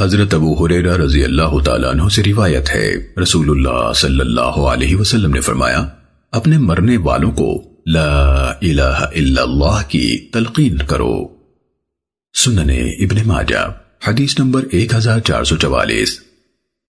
حضرت ابو حریرہ رضی اللہ تعالیٰ عنہ سے روایت ہے۔ رسول اللہ صلی اللہ علیہ وسلم نے فرمایا، اپنے مرنے والوں کو لا الہ الا اللہ کی تلقین کرو۔ سننے ابن ماجہ، حدیث نمبر 1444